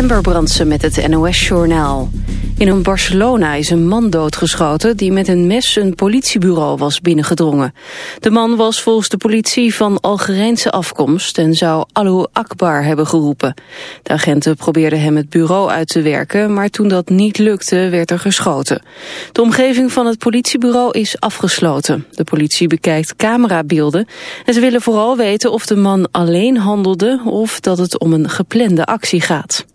Ember Brandsen met het NOS-journaal. In een Barcelona is een man doodgeschoten die met een mes een politiebureau was binnengedrongen. De man was volgens de politie van Algerijnse afkomst en zou Allahu Akbar hebben geroepen. De agenten probeerden hem het bureau uit te werken, maar toen dat niet lukte werd er geschoten. De omgeving van het politiebureau is afgesloten. De politie bekijkt camerabeelden en ze willen vooral weten of de man alleen handelde of dat het om een geplande actie gaat.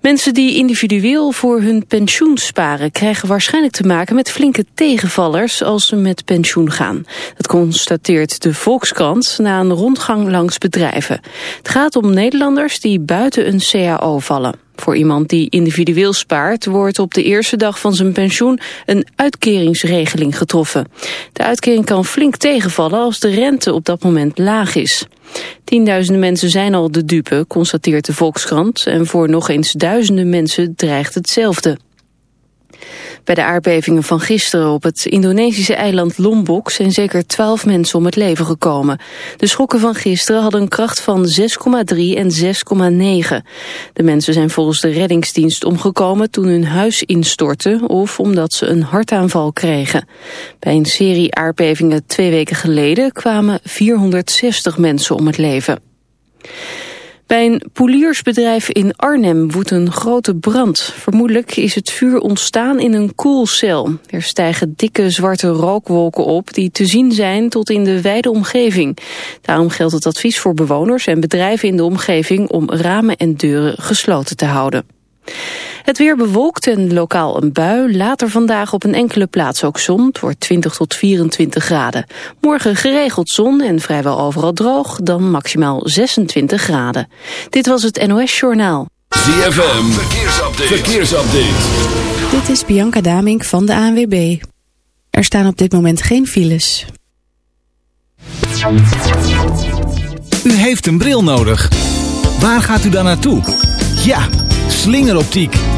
Mensen die individueel voor hun pensioen sparen... krijgen waarschijnlijk te maken met flinke tegenvallers als ze met pensioen gaan. Dat constateert de Volkskrant na een rondgang langs bedrijven. Het gaat om Nederlanders die buiten een CAO vallen. Voor iemand die individueel spaart wordt op de eerste dag van zijn pensioen een uitkeringsregeling getroffen. De uitkering kan flink tegenvallen als de rente op dat moment laag is. Tienduizenden mensen zijn al de dupe, constateert de Volkskrant, en voor nog eens duizenden mensen dreigt hetzelfde. Bij de aardbevingen van gisteren op het Indonesische eiland Lombok zijn zeker twaalf mensen om het leven gekomen. De schokken van gisteren hadden een kracht van 6,3 en 6,9. De mensen zijn volgens de reddingsdienst omgekomen toen hun huis instortte of omdat ze een hartaanval kregen. Bij een serie aardbevingen twee weken geleden kwamen 460 mensen om het leven. Bij een poeliersbedrijf in Arnhem woedt een grote brand. Vermoedelijk is het vuur ontstaan in een koelcel. Er stijgen dikke zwarte rookwolken op die te zien zijn tot in de wijde omgeving. Daarom geldt het advies voor bewoners en bedrijven in de omgeving om ramen en deuren gesloten te houden. Het weer bewolkt en lokaal een bui. Later vandaag op een enkele plaats ook zon. Het wordt 20 tot 24 graden. Morgen geregeld zon en vrijwel overal droog. Dan maximaal 26 graden. Dit was het NOS Journaal. ZFM. Verkeersupdate. Verkeersupdate. Dit is Bianca Damink van de ANWB. Er staan op dit moment geen files. U heeft een bril nodig. Waar gaat u dan naartoe? Ja Slingeroptiek.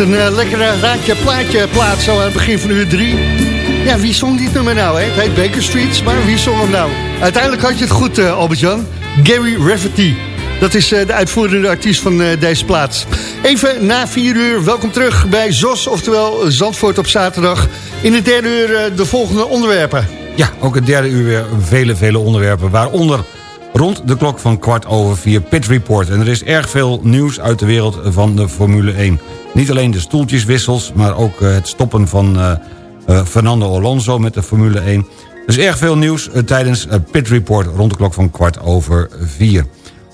Een eh, lekkere raadje plaatje plaat zo aan het begin van uur drie. Ja, wie zong dit nummer nou? Hè? Het heet Baker Streets, maar wie zong hem nou? Uiteindelijk had je het goed, eh, Albert-Jan. Gary Rafferty. Dat is eh, de uitvoerende artiest van eh, deze plaats. Even na vier uur, welkom terug bij ZOS, oftewel Zandvoort op zaterdag. In het derde uur eh, de volgende onderwerpen. Ja, ook het derde uur weer vele, vele onderwerpen. Waaronder rond de klok van kwart over vier Pit Report. En er is erg veel nieuws uit de wereld van de Formule 1. Niet alleen de stoeltjeswissels, maar ook eh, het stoppen van eh, eh, Fernando Alonso met de Formule 1. Er is erg veel nieuws tijdens Pit Report rond de klok van kwart over vier.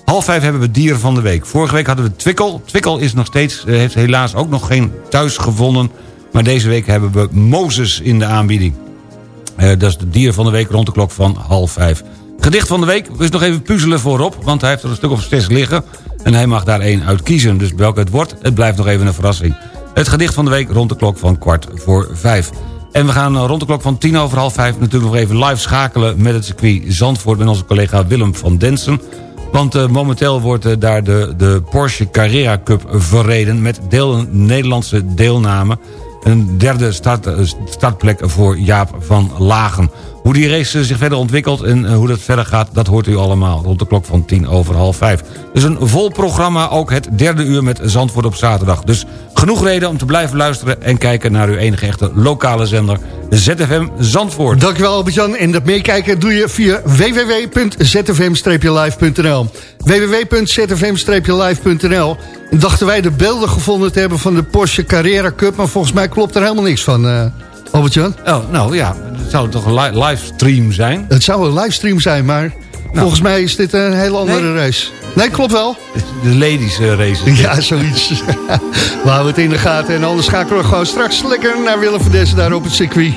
Half vijf hebben we dieren van de week. Vorige week hadden we Twikkel. Twikkel is nog steeds, heeft helaas ook nog geen thuis gevonden. Maar deze week hebben we Mozes in de aanbieding. Eh, dat is de dier van de week rond de klok van half vijf. Gedicht van de week is nog even puzzelen voorop... want hij heeft er een stuk of zes liggen... en hij mag daar één uit kiezen. Dus welke het wordt, het blijft nog even een verrassing. Het gedicht van de week rond de klok van kwart voor vijf. En we gaan rond de klok van tien over half vijf... natuurlijk nog even live schakelen met het circuit Zandvoort... met onze collega Willem van Densen. Want uh, momenteel wordt uh, daar de, de Porsche Carrera Cup verreden... met deel, Nederlandse deelname. Een derde start, startplek voor Jaap van Lagen. Hoe die race zich verder ontwikkelt en eh, hoe dat verder gaat... dat hoort u allemaal rond de klok van tien over half vijf. Dus een vol programma, ook het derde uur met Zandvoort op zaterdag. Dus genoeg reden om te blijven luisteren... en kijken naar uw enige echte lokale zender ZFM Zandvoort. Dankjewel Albert-Jan. En dat meekijken doe je via www.zfm-live.nl www.zfm-live.nl En dachten wij de beelden gevonden te hebben van de Porsche Carrera Cup... maar volgens mij klopt er helemaal niks van... Uh... Albert-Jan? Oh, nou ja, het zou toch een livestream zijn? Het zou een livestream zijn, maar nou. volgens mij is dit een hele andere race. Nee, klopt wel. De ladies uh, race. Ja, zoiets. we houden het in de gaten en anders schakelen we gewoon straks lekker naar Willem van Dessen daar op het circuit.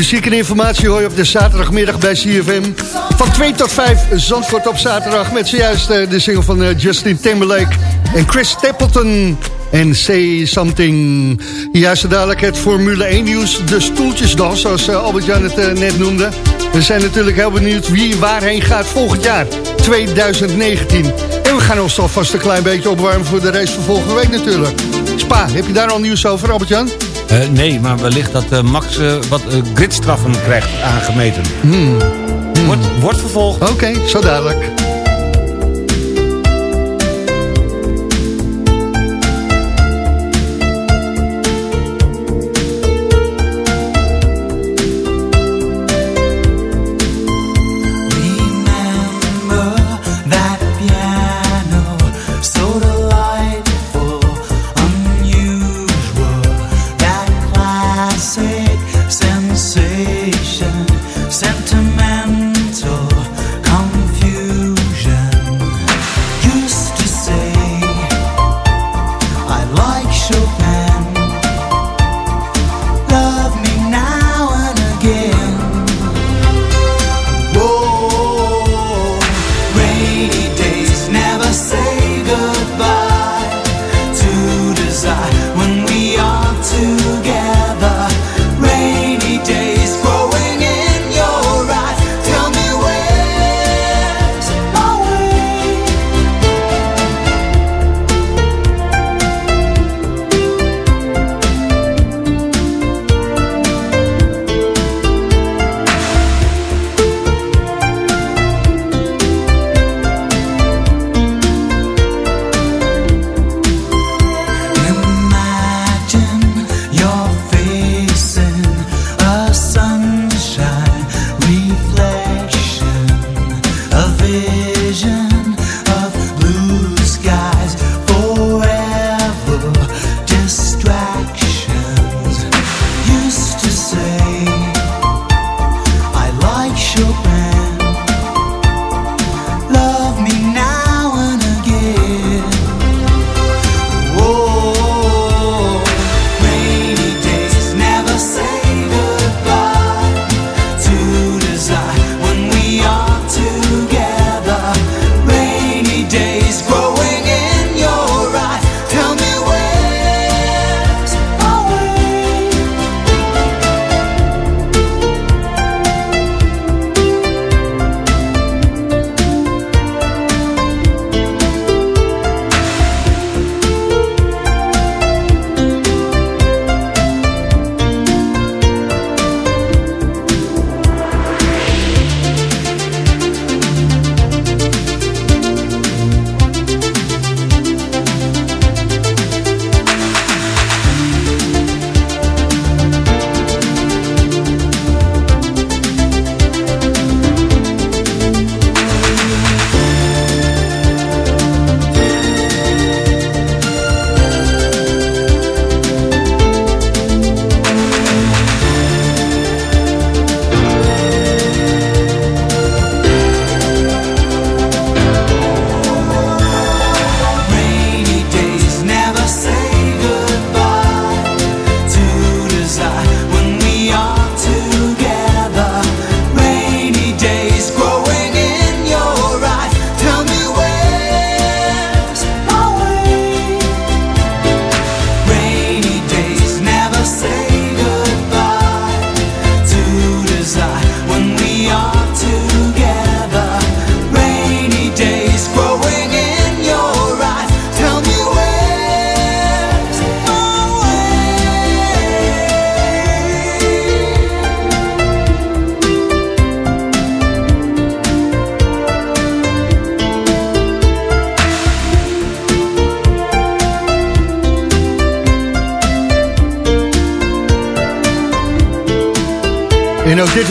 Muziek en informatie hoor je op de zaterdagmiddag bij CFM. Van 2 tot 5 Zandvoort op zaterdag. Met zojuist uh, de single van uh, Justin Timberlake en Chris Stapleton. En Say Something. Juist dadelijk het Formule 1 nieuws. De stoeltjesdans, zoals uh, Albert-Jan het net noemde. We zijn natuurlijk heel benieuwd wie waarheen gaat volgend jaar. 2019. En we gaan ons alvast een klein beetje opwarmen voor de race van volgende week natuurlijk. Spa, heb je daar al nieuws over, Albert-Jan? Uh, nee, maar wellicht dat uh, Max uh, wat gridstraffen krijgt aangemeten. Hmm. Hmm. Wordt, wordt vervolgd. Oké, okay, zo dadelijk.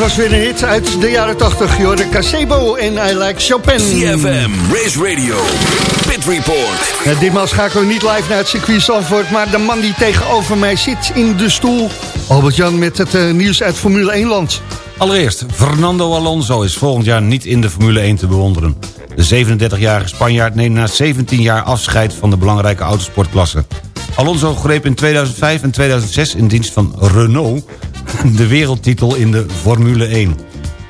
Was weer een hit uit de jaren 80. Jorde Casebo en I Like Chopin. CFM, Race Radio, Pit Report. Ja, ditmaal schakelen we niet live naar het circuit Zandvoort... maar de man die tegenover mij zit in de stoel... Albert-Jan met het uh, nieuws uit Formule 1 land. Allereerst, Fernando Alonso is volgend jaar niet in de Formule 1 te bewonderen. De 37-jarige Spanjaard neemt na 17 jaar afscheid van de belangrijke autosportklasse. Alonso greep in 2005 en 2006 in dienst van Renault de wereldtitel in de Formule 1.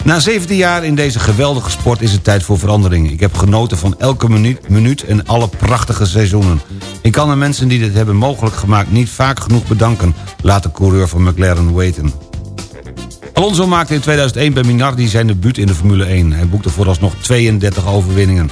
Na 17 jaar in deze geweldige sport is het tijd voor verandering. Ik heb genoten van elke minuut, minuut en alle prachtige seizoenen. Ik kan de mensen die dit hebben mogelijk gemaakt niet vaak genoeg bedanken... laat de coureur van McLaren weten. Alonso maakte in 2001 bij Minardi zijn debuut in de Formule 1. Hij boekte vooralsnog 32 overwinningen.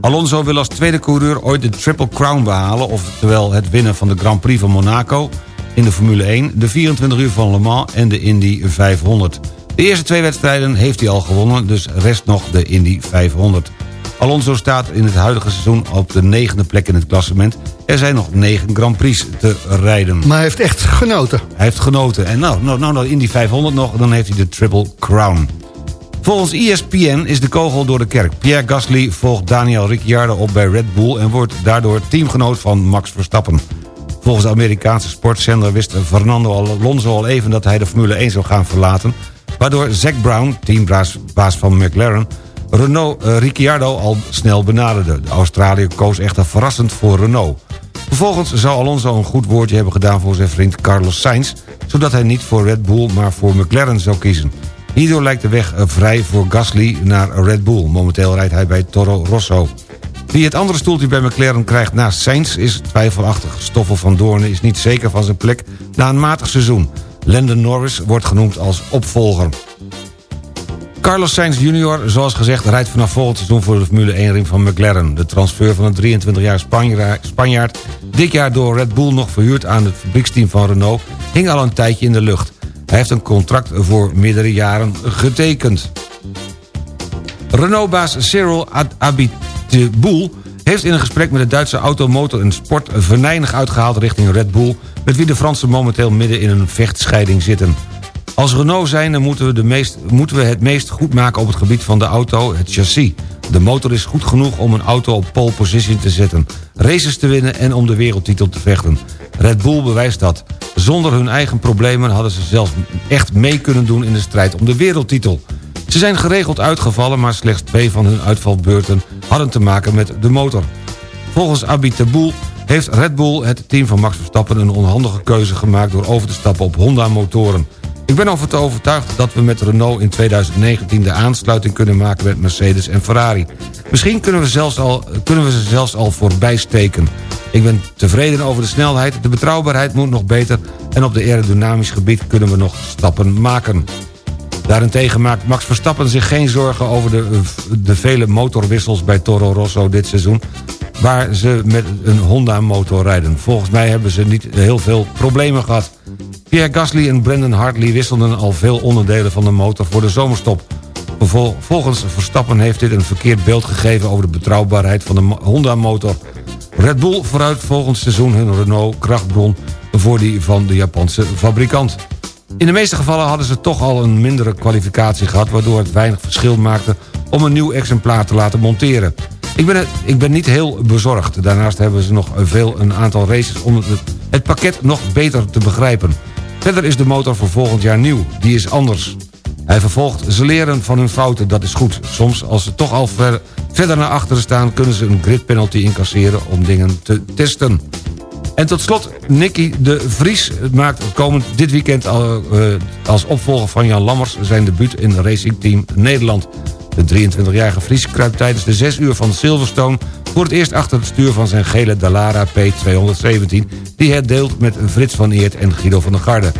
Alonso wil als tweede coureur ooit de Triple Crown behalen... oftewel het winnen van de Grand Prix van Monaco in de Formule 1... de 24 uur van Le Mans en de Indy 500. De eerste twee wedstrijden heeft hij al gewonnen, dus rest nog de Indy 500. Alonso staat in het huidige seizoen op de negende plek in het klassement. Er zijn nog negen Grand Prix te rijden. Maar hij heeft echt genoten. Hij heeft genoten. En nou, nou, nou, nou in die 500 nog, dan heeft hij de Triple Crown. Volgens ESPN is de kogel door de kerk. Pierre Gasly volgt Daniel Ricciardo op bij Red Bull... en wordt daardoor teamgenoot van Max Verstappen. Volgens de Amerikaanse sportzender wist Fernando Alonso al even... dat hij de Formule 1 zou gaan verlaten... waardoor Zack Brown, teambaas van McLaren... Renault uh, Ricciardo al snel benaderde. De Australiër koos echter verrassend voor Renault. Vervolgens zou Alonso een goed woordje hebben gedaan voor zijn vriend Carlos Sainz... zodat hij niet voor Red Bull, maar voor McLaren zou kiezen. Hierdoor lijkt de weg eh, vrij voor Gasly naar Red Bull. Momenteel rijdt hij bij Toro Rosso. Wie het andere stoeltje bij McLaren krijgt naast Sainz is twijfelachtig. Stoffel van Doornen is niet zeker van zijn plek na een matig seizoen. Landon Norris wordt genoemd als opvolger. Carlos Sainz Jr., zoals gezegd, rijdt vanaf volgend seizoen voor de Formule 1-ring van McLaren. De transfer van een 23-jarige Spanjaard, dit jaar door Red Bull nog verhuurd aan het fabrieksteam van Renault, hing al een tijdje in de lucht. Hij heeft een contract voor meerdere jaren getekend. Renault-baas Cyril Abiteboul heeft in een gesprek met de Duitse automotor en sport venijnig uitgehaald richting Red Bull... met wie de Fransen momenteel midden in een vechtscheiding zitten. Als Renault zijn dan moeten we, de meest, moeten we het meest goed maken op het gebied van de auto, het chassis. De motor is goed genoeg om een auto op pole position te zetten, races te winnen en om de wereldtitel te vechten. Red Bull bewijst dat. Zonder hun eigen problemen hadden ze zelfs echt mee kunnen doen in de strijd om de wereldtitel. Ze zijn geregeld uitgevallen, maar slechts twee van hun uitvalbeurten hadden te maken met de motor. Volgens Abitaboul heeft Red Bull het team van Max Verstappen een onhandige keuze gemaakt door over te stappen op Honda-motoren. Ik ben over overtuigd dat we met Renault in 2019 de aansluiting kunnen maken met Mercedes en Ferrari. Misschien kunnen we, zelfs al, kunnen we ze zelfs al voorbij steken. Ik ben tevreden over de snelheid, de betrouwbaarheid moet nog beter... en op de aerodynamisch gebied kunnen we nog stappen maken. Daarentegen maakt Max Verstappen zich geen zorgen over de, de vele motorwissels bij Toro Rosso dit seizoen waar ze met een Honda-motor rijden. Volgens mij hebben ze niet heel veel problemen gehad. Pierre Gasly en Brendan Hartley wisselden al veel onderdelen van de motor voor de zomerstop. Volgens Verstappen heeft dit een verkeerd beeld gegeven... over de betrouwbaarheid van de Honda-motor. Red Bull vooruit volgend seizoen hun Renault-krachtbron... voor die van de Japanse fabrikant. In de meeste gevallen hadden ze toch al een mindere kwalificatie gehad... waardoor het weinig verschil maakte om een nieuw exemplaar te laten monteren. Ik ben, ik ben niet heel bezorgd. Daarnaast hebben ze nog veel, een aantal races om het, het pakket nog beter te begrijpen. Verder is de motor voor volgend jaar nieuw. Die is anders. Hij vervolgt, ze leren van hun fouten, dat is goed. Soms, als ze toch al ver, verder naar achteren staan... kunnen ze een grid penalty incasseren om dingen te testen. En tot slot, Nicky de Vries maakt komend dit weekend... Uh, als opvolger van Jan Lammers zijn debuut in Racing Team Nederland. De 23-jarige Fries kruipt tijdens de 6 uur van Silverstone... voor het eerst achter het stuur van zijn gele Dallara P217... die hij deelt met Frits van Eert en Guido van der Garde.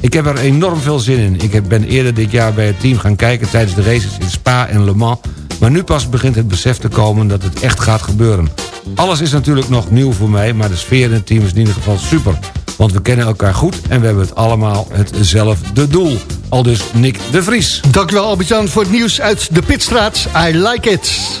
Ik heb er enorm veel zin in. Ik ben eerder dit jaar bij het team gaan kijken tijdens de races in Spa en Le Mans... maar nu pas begint het besef te komen dat het echt gaat gebeuren. Alles is natuurlijk nog nieuw voor mij, maar de sfeer in het team is in ieder geval super... Want we kennen elkaar goed en we hebben het allemaal hetzelfde doel. Al dus Nick de Vries. Dankjewel Albert-Jan voor het nieuws uit de Pitstraat. I like it.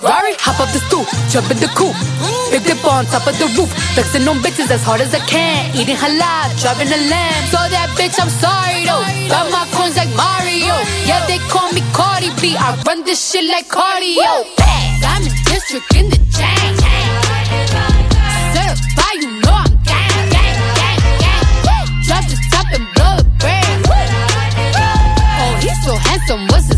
Ferrari. Hop up the stoop, jump in the coupe. Big dip on top of the roof. Flexing on bitches as hard as I can. Eating halal, driving a lamb. So that bitch, I'm sorry though. Got my coins like Mario. Yeah, they call me Cardi B. I run this shit like cardio. I'm in district in the chain. Certified, you know I'm gang, gang, gang, gang. Drop the top and blow the brand. Oh, he's so handsome, what's his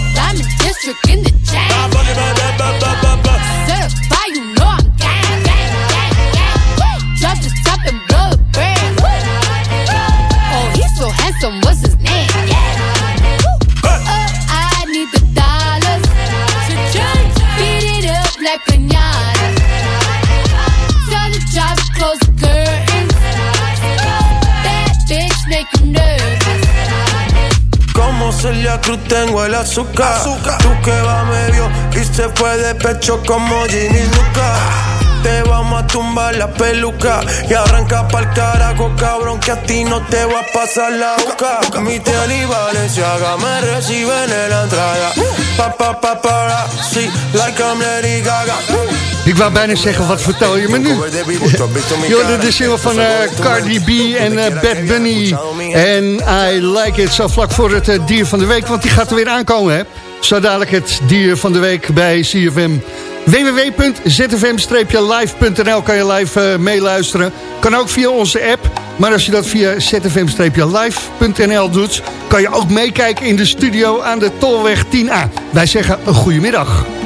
District in the chain. Certified, you know I'm gang, gang, gang, gang. And blow. Oh, he's so handsome, Celia Cruz tengo el azúcar. Tú que va medio y se fue de pecho como Ginny Luca. Te vamos a tumbar la peluca y arranca pa'l carajo, cabrón, que a ti no te va a pasar la boca. Mi tele y Valenciaga me reciben en la entrada. Pa, pa, pa, para, sí, like I'm Lady Gaga. Ik wou bijna zeggen, wat vertel je me nu? Je hoorde de single van eh, Cardi B en eh, Bad Bunny. En I Like It, zo vlak voor het eh, dier van de week. Want die gaat er weer aankomen, hè? Zo dadelijk het dier van de week bij CFM. www.zfm-live.nl kan je live meeluisteren. Kan ook via onze app. Maar als je dat via zfm-live.nl doet... kan je ook meekijken in de studio aan de Tolweg 10A. Wij zeggen een goedemiddag. you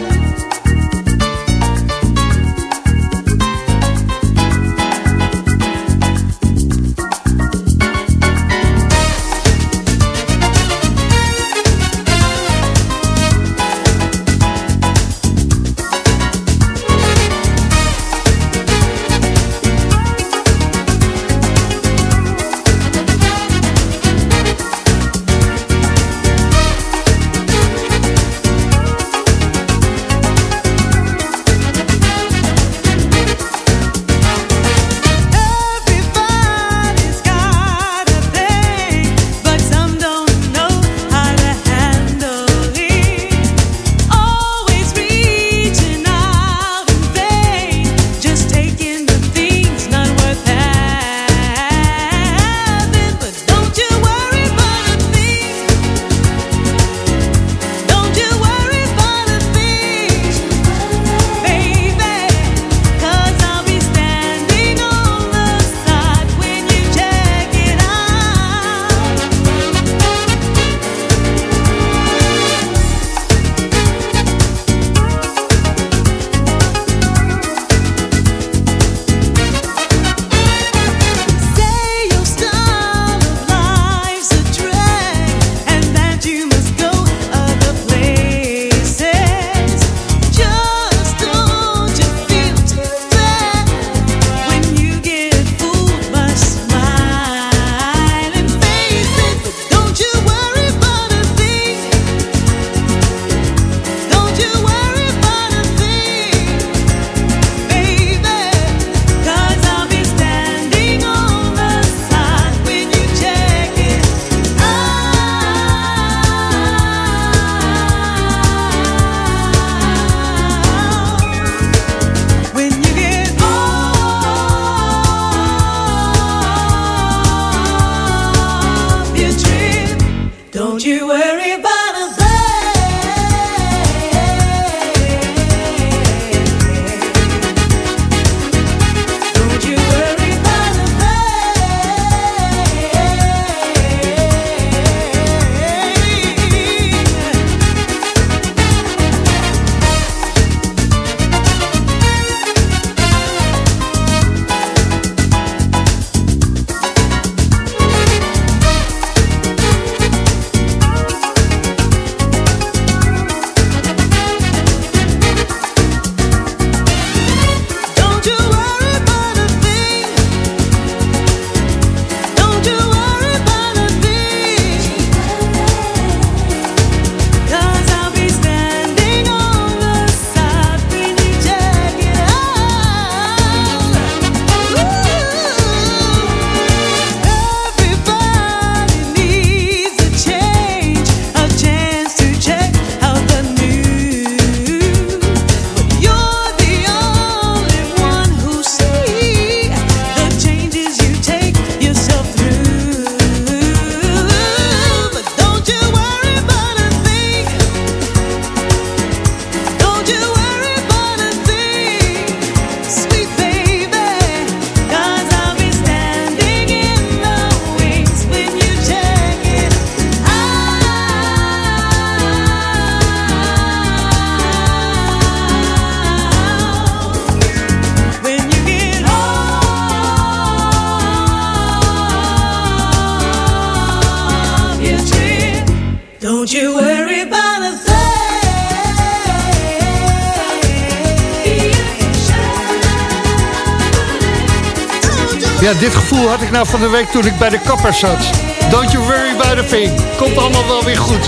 Ja, dit gevoel had ik nou van de week toen ik bij de kapper zat. Don't you worry about a thing. Komt allemaal wel weer goed.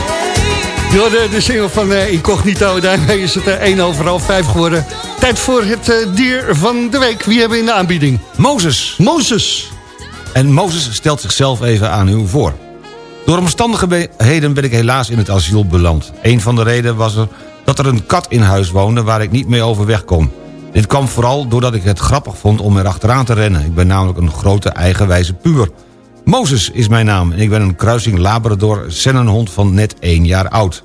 De, de single van uh, Incognito, daarmee is het uh, 1 over half 5 geworden. Tijd voor het uh, dier van de week. Wie hebben we in de aanbieding? Mozes. Mozes. En Mozes stelt zichzelf even aan u voor. Door omstandigheden ben ik helaas in het asiel beland. Een van de redenen was er dat er een kat in huis woonde waar ik niet mee overweg kon. Dit kwam vooral doordat ik het grappig vond om er achteraan te rennen. Ik ben namelijk een grote eigenwijze puur. Mozes is mijn naam en ik ben een kruising Labrador-Sennenhond van net één jaar oud.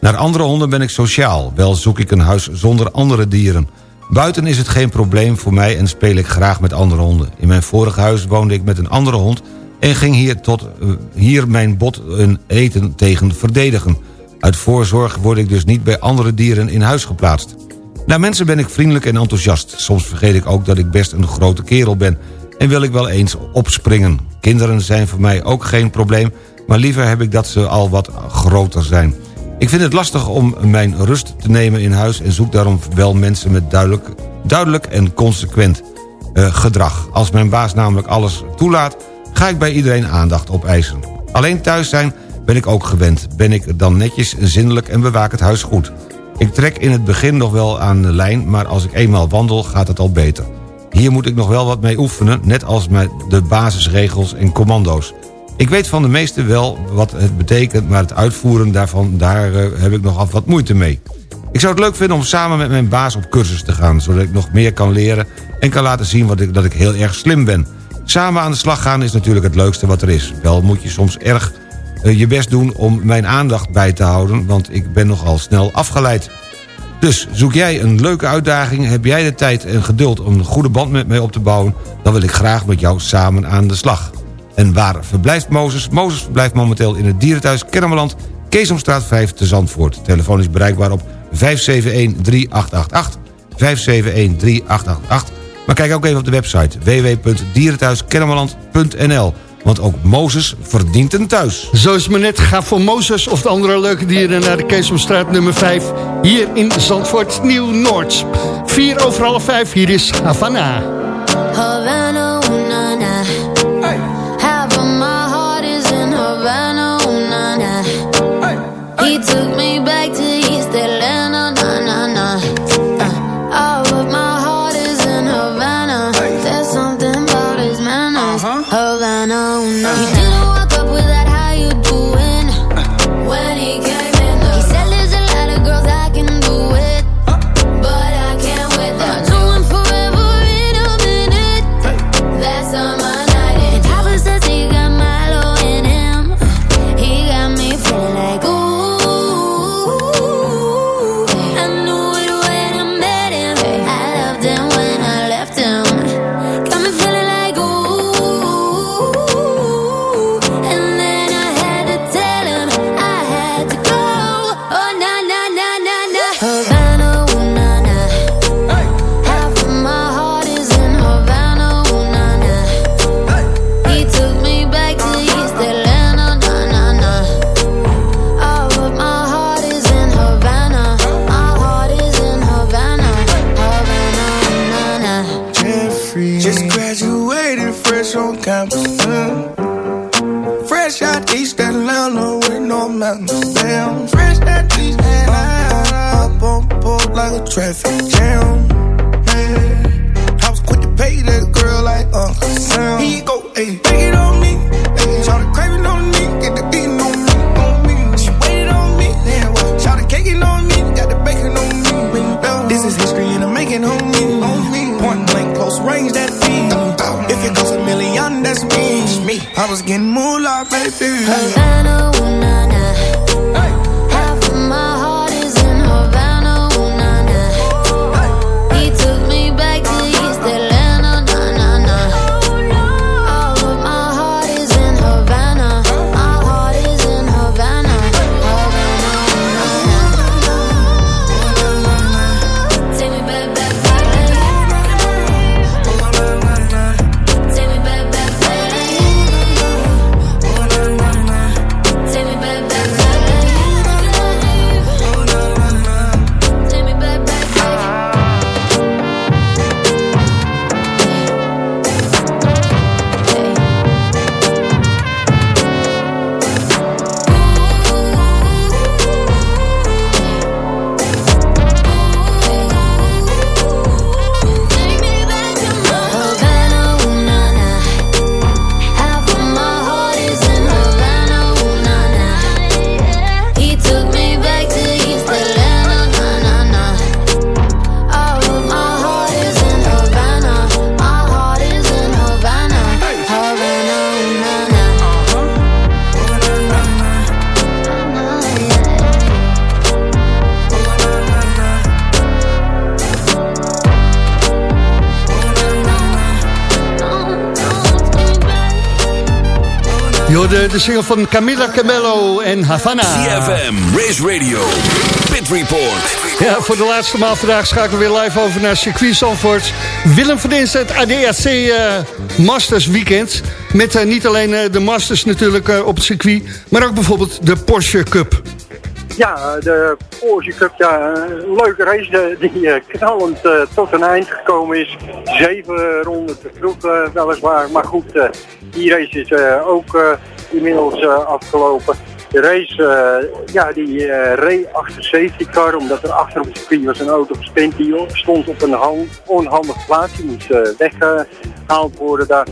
Naar andere honden ben ik sociaal, wel zoek ik een huis zonder andere dieren. Buiten is het geen probleem voor mij en speel ik graag met andere honden. In mijn vorige huis woonde ik met een andere hond... en ging hier, tot, uh, hier mijn bot een eten tegen verdedigen. Uit voorzorg word ik dus niet bij andere dieren in huis geplaatst. Naar mensen ben ik vriendelijk en enthousiast. Soms vergeet ik ook dat ik best een grote kerel ben... en wil ik wel eens opspringen. Kinderen zijn voor mij ook geen probleem... maar liever heb ik dat ze al wat groter zijn. Ik vind het lastig om mijn rust te nemen in huis... en zoek daarom wel mensen met duidelijk, duidelijk en consequent uh, gedrag. Als mijn baas namelijk alles toelaat... ga ik bij iedereen aandacht opeisen. Alleen thuis zijn ben ik ook gewend. Ben ik dan netjes, zinnelijk en bewaak het huis goed. Ik trek in het begin nog wel aan de lijn... maar als ik eenmaal wandel gaat het al beter. Hier moet ik nog wel wat mee oefenen... net als met de basisregels en commando's. Ik weet van de meeste wel wat het betekent... maar het uitvoeren daarvan, daar uh, heb ik nog af wat moeite mee. Ik zou het leuk vinden om samen met mijn baas op cursus te gaan... zodat ik nog meer kan leren en kan laten zien wat ik, dat ik heel erg slim ben. Samen aan de slag gaan is natuurlijk het leukste wat er is. Wel moet je soms erg je best doen om mijn aandacht bij te houden... want ik ben nogal snel afgeleid. Dus zoek jij een leuke uitdaging, heb jij de tijd en geduld... om een goede band met mij op te bouwen... dan wil ik graag met jou samen aan de slag. En waar verblijft Mozes? Mozes verblijft momenteel in het dierenthuis Kennemerland... Keesomstraat 5 te Zandvoort. Telefoon is bereikbaar op 571-3888. 571-3888. Maar kijk ook even op de website www.dierenthuiskennemerland.nl want ook Mozes verdient een thuis. Zo is het maar net. Ga voor Mozes of de andere leuke dieren naar de Keesomstraat nummer 5. Hier in Zandvoort Nieuw-Noord. 4 over half 5. Hier is Havana. Havana, ooh, na, na. Half of my heart is in Havana, ooh, na, na. He took me hoorde de single van Camila Cabello en Havana. CFM, Race Radio, Pit Report. Ja, voor de laatste maal vandaag schakelen we weer live over naar circuit Zandvoort. Willem van Dinst, het ADAC uh, Masters Weekend. Met uh, niet alleen uh, de Masters natuurlijk op het circuit, maar ook bijvoorbeeld de Porsche Cup. Ja, de Porsche Cup, ja, een leuke race die knallend tot een eind gekomen is. Zeven ronden te vroeg weliswaar, maar goed, die race is ook inmiddels afgelopen. De race, uh, ja, die uh, reed achter safety car, omdat er achter op het circuit was een auto gespind. Die stond op een onhandige plaats. Die moest weggehaald worden daar.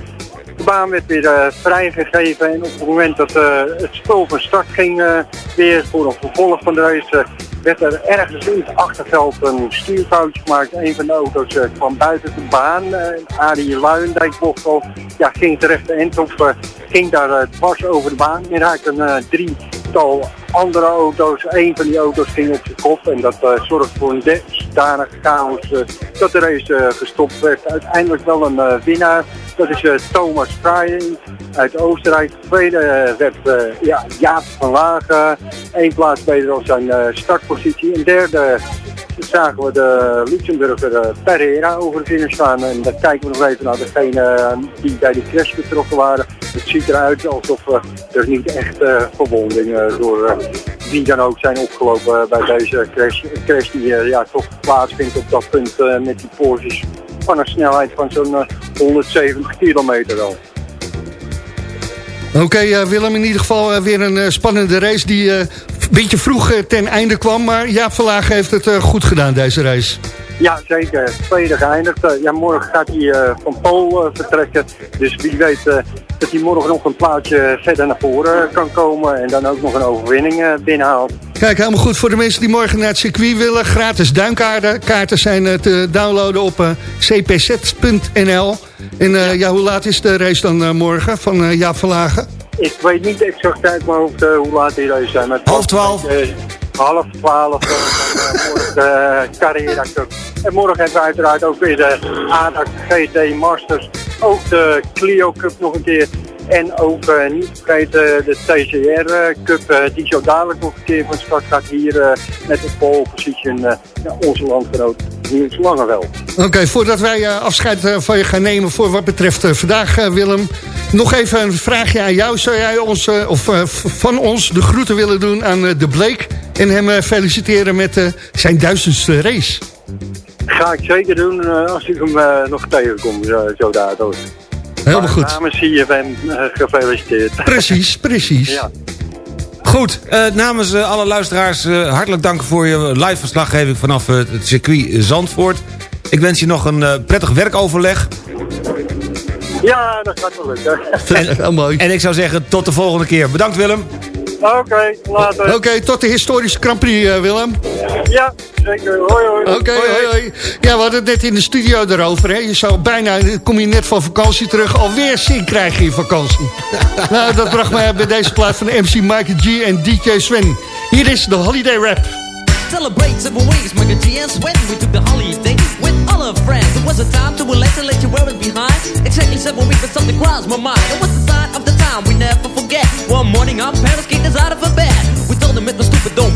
De baan werd weer vrijgegeven en op het moment dat het spul van start ging weer voor een vervolg van de race werd er ergens in het achterveld een stuurfoutje gemaakt. Een van de auto's uh, kwam buiten de baan. Uh, Arie Luijendijkbocht al ja, ging terecht eind op, uh, ging daar dwars over de baan. En raakte een drietal andere auto's. Een van die auto's ging op zijn kop en dat zorgde voor een dusdanig chaos dat de race gestopt werd. Uiteindelijk wel een winnaar. Dat is Thomas Vrijen uit Oostenrijk. Tweede werd ja, Jaap van Lagen. Eén plaats beter dan zijn startpositie. En derde zagen we de Luxemburger Pereira over de finish staan. En dan kijken we nog even naar degene die bij die crash betrokken waren. Het ziet eruit alsof er niet echt verwondingen door wie dan ook zijn opgelopen bij deze crash. crash die ja, toch plaatsvindt op dat punt met die Porsches van een snelheid van zo'n 170 kilometer wel. Oké okay, uh, Willem, in ieder geval uh, weer een uh, spannende race die een beetje vroeg ten einde kwam. Maar ja, Verlaag heeft het goed gedaan deze race. Ja, zeker. Tweede geëindigd. ja, morgen gaat hij van Pool vertrekken. Dus wie weet dat hij morgen nog een plaatje verder naar voren kan komen. En dan ook nog een overwinning binnenhaalt. Kijk, helemaal goed voor de mensen die morgen naar het circuit willen. Gratis duinkaarten. Kaarten zijn te downloaden op cpz.nl. En uh, ja, hoe laat is de race dan uh, morgen van uh, Jaap Verlagen? Ik weet niet exact uit mijn hoofd hoe laat die race zijn. Maar half twaalf? half twaalf voor de Carrera Cup. En morgen hebben we uiteraard ook weer de ADAC GT Masters. Ook de Clio Cup nog een keer. En ook uh, niet vergeten de TCR uh, Cup, uh, die zo dadelijk nog een keer van start gaat hier met de pole position ja, onze landgenoot Niels Langewel. Oké, voordat wij afscheid van je gaan nemen voor wat betreft vandaag Willem. Nog even een vraagje aan jou. Zou jij ons, of van ons de groeten willen doen aan de Bleek en hem feliciteren met zijn duizendste race? Ga ik zeker doen als ik hem nog tegenkom, zo dadelijk. Helemaal goed. Namens CFM uh, gefeliciteerd. Precies, precies. ja. Goed, uh, namens uh, alle luisteraars uh, hartelijk dank voor je live verslaggeving vanaf het circuit Zandvoort. Ik wens je nog een prettig werkoverleg. Ja, dat gaat wel lukken. Mooi. en ik zou zeggen, tot de volgende keer. Bedankt Willem. Oké, okay, later. Oké, okay, tot de historische Grand Prix, Willem. Ja, zeker. Hoi, hoi. Oké, okay, hoi, hoi. Ja, we hadden het net in de studio erover. Hè. Je zou bijna, kom je net van vakantie terug, alweer zin krijgen in vakantie. nou, dat bracht mij bij deze plaats van MC Michael G en DJ Sven. Hier is de Holiday Rap. Celebrate several ways, Michael G and Sven. We took the holiday with all our friends. It was a time to relax and let you wear it behind. Exactly seven weeks, but something crossed my mind. It was the sign of the time we never forget. One morning, our parents kicked us out of a bed. We told them it was stupid, don't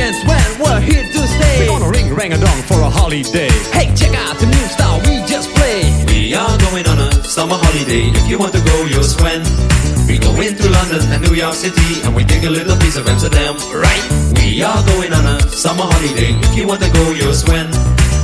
and Sven, we're here to stay. We're gonna ring rang a dong for a holiday. Hey, check out the new style we just played. We are going on a summer holiday. If you want to go, you'll Sven. We go into London and New York City and we take a little piece of Amsterdam, right? We are going on a summer holiday. If you want to go, you'll Sven.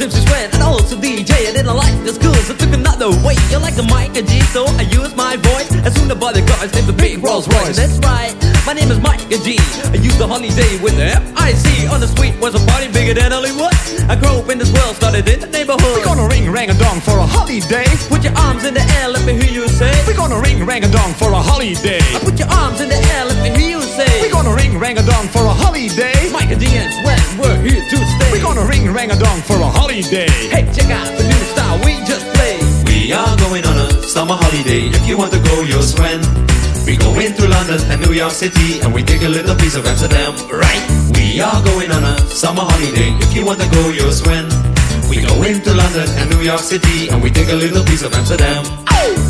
Is MC Sven and also DJ. I didn't like the school, so took another way. You like the mic and G, so I use my voice. As soon as the bodyguards named the big Rolls Royce. That's right, my name is Mike and G. I used the holiday with the F-I-C. On the street was a party bigger than Hollywood. I grew up in this world, started in the neighborhood. We're gonna ring rang a dong for a holiday. Put your arms in the air, let me hear you say. We're gonna ring rang a dong for a holiday. I put your arms in the air, let me hear you say. We're gonna ring rang a dong for a holiday. Mike D and Sven, we're here to stay. We're gonna ring rang a dong for a holiday. Hey, check out the new style we just played. We are going on a summer holiday. If you want to go, you'll swim. We go into London and New York City and we take a little piece of Amsterdam, right? We are going on a summer holiday. If you want to go, you'll swim. We go into London and New York City and we take a little piece of Amsterdam. Do,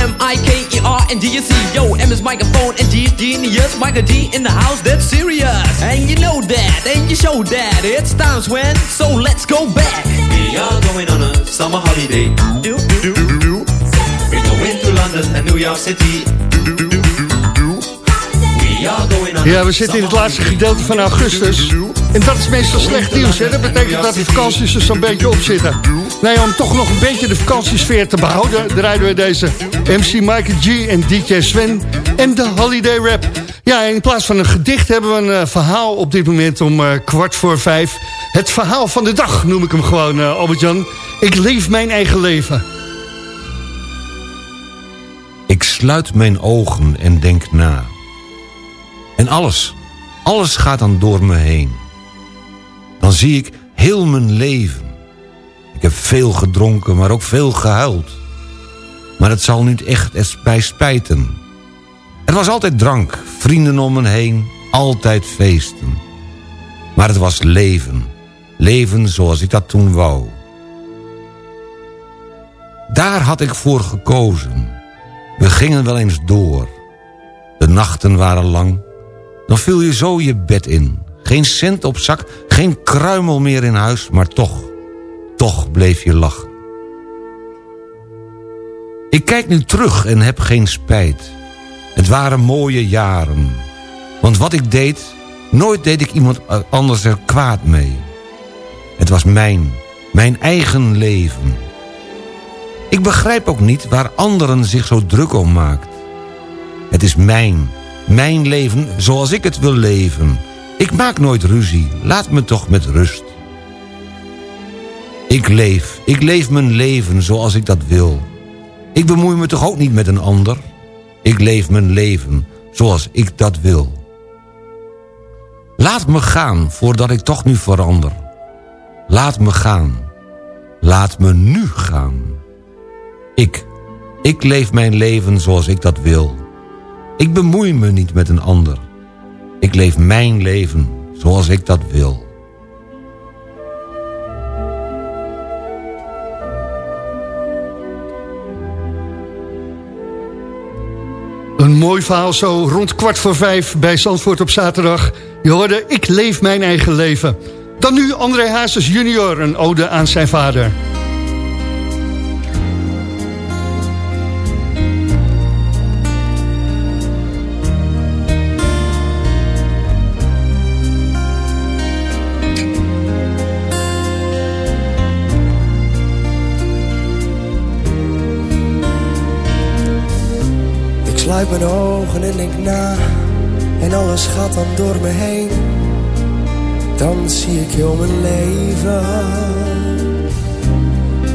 M I K E R N D U C. Yo, M is microphone and G is genius. Micah D in the house, that's serious. And you know that, and you show that. It's times when, so let's go back. We are going on a summer holiday. Do, do, do, do. We go into London and New York City. We are going on Ja, we zitten in het laatste gedeelte van augustus. En dat is meestal slecht nieuws. Hè? Dat betekent dat de vakanties er zo'n beetje op zitten. Nee, om toch nog een beetje de vakantiesfeer te behouden... draaien we deze MC Michael G en DJ Sven en de Holiday Rap. Ja, in plaats van een gedicht hebben we een uh, verhaal op dit moment om uh, kwart voor vijf. Het verhaal van de dag noem ik hem gewoon, uh, Albert-Jan. Ik leef mijn eigen leven. Ik sluit mijn ogen en denk na. En alles, alles gaat dan door me heen. Dan zie ik heel mijn leven. Ik heb veel gedronken, maar ook veel gehuild. Maar het zal niet echt bij spijten. Er was altijd drank, vrienden om me heen, altijd feesten. Maar het was leven, leven zoals ik dat toen wou. Daar had ik voor gekozen. We gingen wel eens door. De nachten waren lang. Dan viel je zo je bed in. Geen cent op zak, geen kruimel meer in huis, maar toch, toch bleef je lachen. Ik kijk nu terug en heb geen spijt. Het waren mooie jaren. Want wat ik deed, nooit deed ik iemand anders er kwaad mee. Het was mijn, mijn eigen leven. Ik begrijp ook niet waar anderen zich zo druk om maakt. Het is mijn, mijn leven zoals ik het wil leven. Ik maak nooit ruzie, laat me toch met rust. Ik leef, ik leef mijn leven zoals ik dat wil. Ik bemoei me toch ook niet met een ander? Ik leef mijn leven zoals ik dat wil. Laat me gaan voordat ik toch nu verander. Laat me gaan. Laat me nu gaan. Ik, ik leef mijn leven zoals ik dat wil. Ik bemoei me niet met een ander. Ik leef mijn leven zoals ik dat wil. Mooi verhaal zo rond kwart voor vijf bij Zandvoort op zaterdag. Je hoorde, ik leef mijn eigen leven. Dan nu André Hazes junior, een ode aan zijn vader. Sluit mijn ogen en denk na en alles gaat dan door me heen. Dan zie ik heel mijn leven.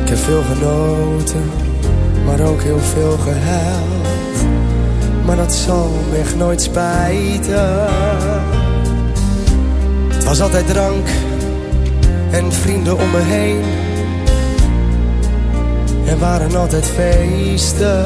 Ik heb veel genoten, maar ook heel veel gehuild. Maar dat zal me echt nooit spijten. Het was altijd drank en vrienden om me heen. Er waren altijd feesten.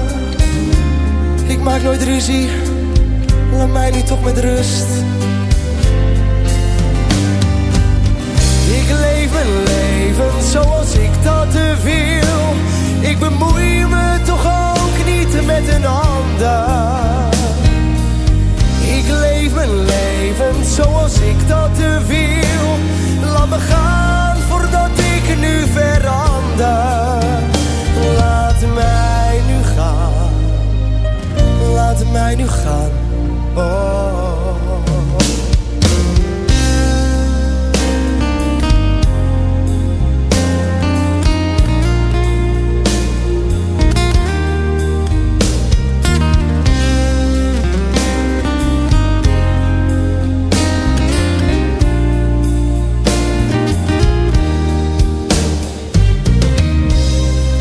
Maak nooit ruzie, laat mij nu toch met rust. Ik leef mijn leven zoals ik dat wil. Ik bemoei me toch ook niet met een ander. Ik leef mijn leven zoals ik dat wil. Laat me gaan voordat ik nu verander. Mij nu gaan. Oh.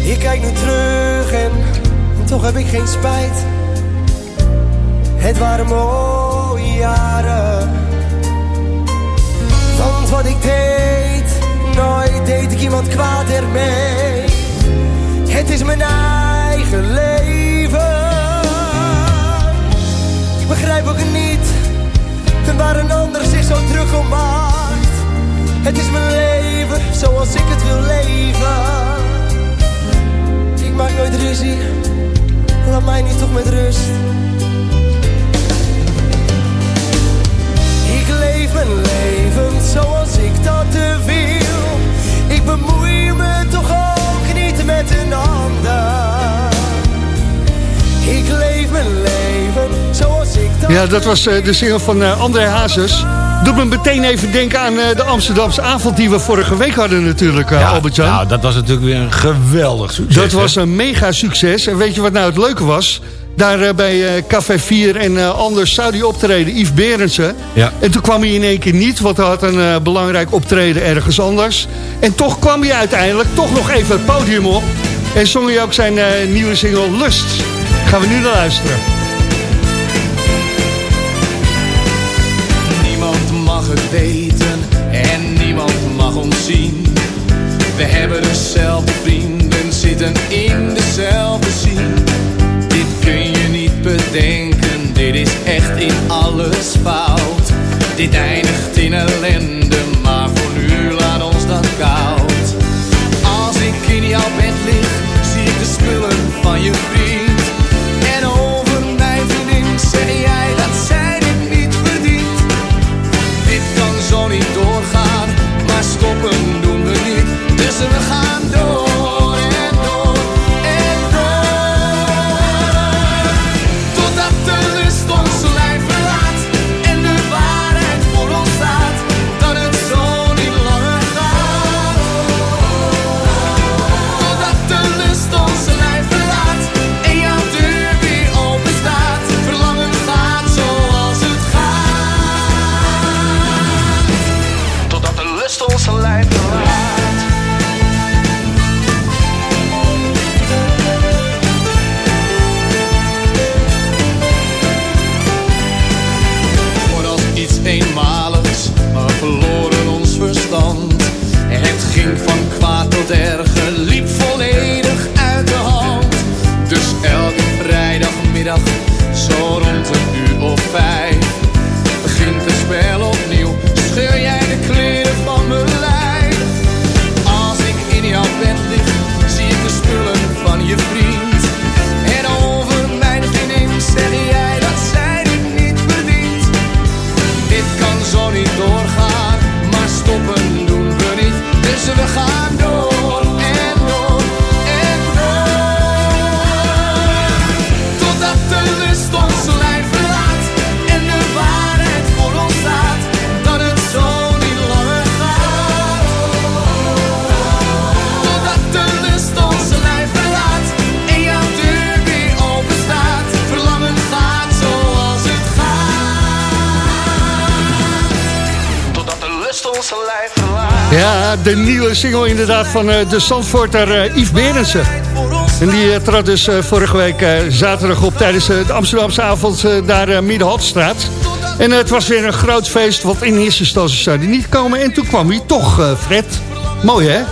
Ik kijk nu terug en toch heb ik geen spijt. Het waren mooie jaren. Want wat ik deed, nooit deed ik iemand kwaad ermee. Het is mijn eigen leven. Ik begrijp ook niet waar een ander zich zo druk om maakt. Het is mijn leven zoals ik het wil leven. Ik maak nooit ruzie, laat mij nu toch met rust. Ik leef mijn leven zoals ik dat wil. Ik bemoei me toch ook niet met een ander. Ik leef mijn leven zoals ik dat Ja, dat was eh, de single van eh, André Hazes. Doet me meteen even denken aan eh, de Amsterdamse avond die we vorige week hadden natuurlijk, uh, Albert-Jan. Nou, dat was natuurlijk weer een geweldig succes. Dat was een mega succes. En weet je wat nou het leuke was? Daar eh, bij eh, Café 4 en eh, anders zou die optreden, Yves Berendsen. Ja. En toen kwam hij in één keer niet, want hij had een eh, belangrijk optreden ergens anders. En toch kwam hij uiteindelijk toch nog even het podium op. En zong hij ook zijn eh, nieuwe single Lust. Gaan we nu naar luisteren. Niemand mag het weten Dit single inderdaad van eh, de Zandvoorter eh, Yves Berendsen. En die eh, trad dus vorige week zaterdag op tijdens de Amsterdamse avond daar Middenhaltstraat. En het was weer een groot feest, want in eerste instantie zou die niet komen. En toen kwam hij toch, Fred. Mooi hè?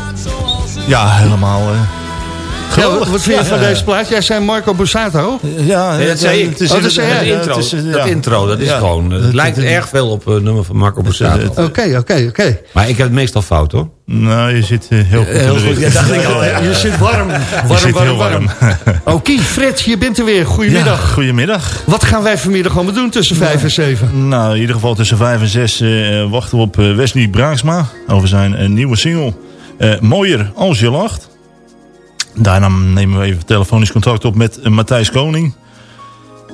Ja, helemaal. Eh, Ja, wat, vind je Ja, van ja, deze plaat? Jij zei Marco Borsato. Ja, Nee, dat zei ik. het is oh, dat zei ja, intro. het is, eh, dat intro, dat is Ja. gewoon... Het lijkt het- erg veel op het nummer van Marco Borsato. Oké, oké, oké. Maar ik heb het meestal fout, hoor. Nou, je zit eh, heel goed. Heel goed, ja, dacht ik al, ja. Je zit warm, Je warm, zit warm, heel warm. Oké, Fred, je bent er weer. Goedemiddag. Ja, goedemiddag. Wat gaan wij vanmiddag allemaal doen tussen 5 en 7? Nou, in ieder geval tussen 5 en 6 eh, wachten we op eh, Wesley Braaksma over zijn eh, nieuwe single. eh, Mooier als je lacht. Daarna nemen we even telefonisch contact op met eh, Matthijs Koning.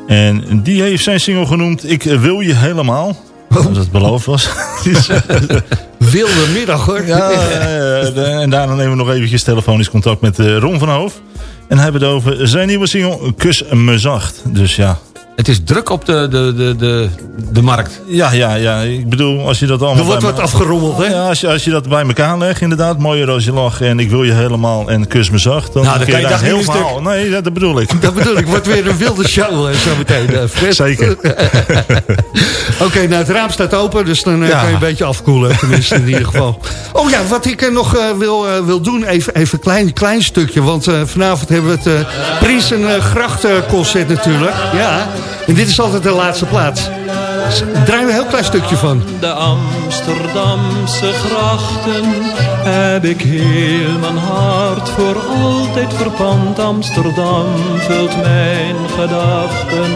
En die heeft zijn single genoemd Ik wil je helemaal. Als het beloofd was. Eh, Wilde middag hoor. ja, en daarna nemen we nog eventjes telefonisch contact met eh, Ron van Hoof. En hebben het over zijn nieuwe single Kus me zacht. Dus ja, Het is druk op de, de, de, de, de markt. Ja, ja, ja. Ik bedoel, als je dat allemaal... Er wordt wat me- afgerommeld, hè? Ja, als je, als je dat bij elkaar legt, inderdaad. Mooier als je lacht en ik wil je helemaal en kus me zacht. Dan, Nou, dan kan je daar heel verhaal... Nee, ja, dat bedoel ik. Dat bedoel ik, wordt weer een wilde show eh, zo meteen, eh, Fred. Zeker. Oké, nou het raam staat open, dus dan eh, Ja. kan je een beetje afkoelen. Tenminste, in ieder geval. Oh ja, wat ik nog eh, wil, eh, wil doen, even, even een klein, klein stukje. Want eh, vanavond hebben we het eh Prins en eh, natuurlijk. Ja, en dit is altijd de laatste plaats. Draaien we een heel klein stukje van. De Amsterdamse grachten heb ik heel mijn hart voor altijd verpand. Amsterdam vult mijn gedachten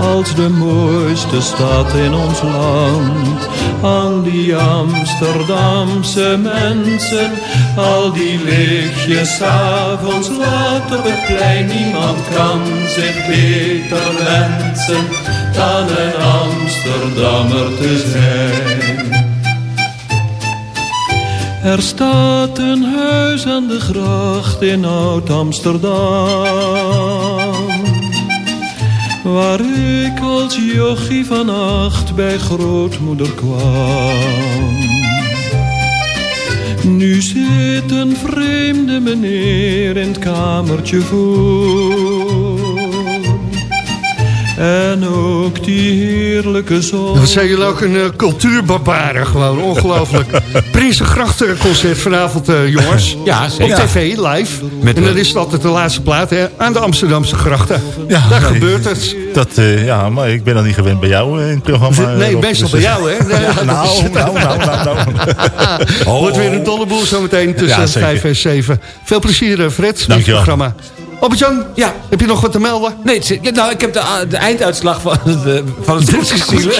als de mooiste stad in ons land. Al die Amsterdamse mensen, al die lichtjes avonds laat op het plein. Niemand kan zich beter wensen dan een Amsterdammer te zijn. Er staat een huis aan de gracht in Oud-Amsterdam. Waar ik als jochie van acht bij grootmoeder kwam. Nu zit een vreemde meneer in het kamertje voor. En ook die heerlijke zon. Wat zijn jullie ook een uh, cultuurbarbaren gewoon, ongelooflijk. Prinsengrachtenconcert vanavond, uh, jongens. Ja, zeker. Op tv, live. Met en dan is het altijd de laatste plaat, hè, aan de Amsterdamse grachten. Ja, Daar nee, gebeurt het. Dat, eh, ja, maar ik ben dat niet gewend bij jou eh, in het programma. Nee, Rob. meestal Dus, bij eh, jou, hè? Nee, Ja, dat nou, is- nou, nou, nou, nou. Wordt weer een dolle boel zometeen tussen Ja, zeker. 5 en 7. Veel plezier, eh, Fred, met het programma. Albert-Jan, Ja. heb je nog wat te melden? Nee, het nou, ik heb de, de einduitslag van het, eh, van het voetbalzielen.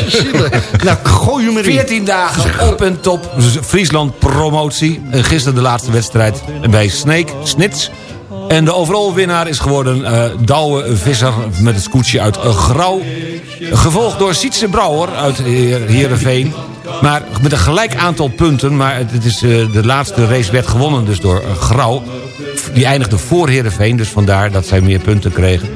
nou, gooi erin. 14 dagen op en top. Friesland promotie. En gisteren de laatste wedstrijd bij Sneek, Snits. En de overal winnaar is geworden eh Douwe Visser met het scootje uit eh, Grauw. Gevolgd door Sietse Brouwer uit Heer- Heerenveen. Maar met een gelijk aantal punten. Maar het, is, eh, de laatste race werd gewonnen dus door eh, Grauw. Die eindigde voor Heerenveen. Dus vandaar dat zij meer punten kregen.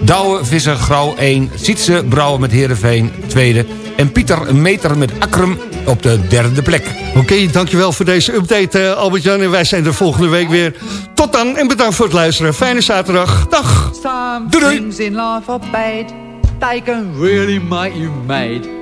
Douwe Visser Grauw 1. Sietse Brouwer met Heerenveen tweede. En Pieter Meter met Akrum op de derde plek. Oké, dankjewel voor deze update, eh, Albert-Jan. En wij zijn er volgende week weer. Tot dan en bedankt voor het luisteren. Fijne zaterdag. Dag. Doei, doei. in life are bad. They can really make you mad.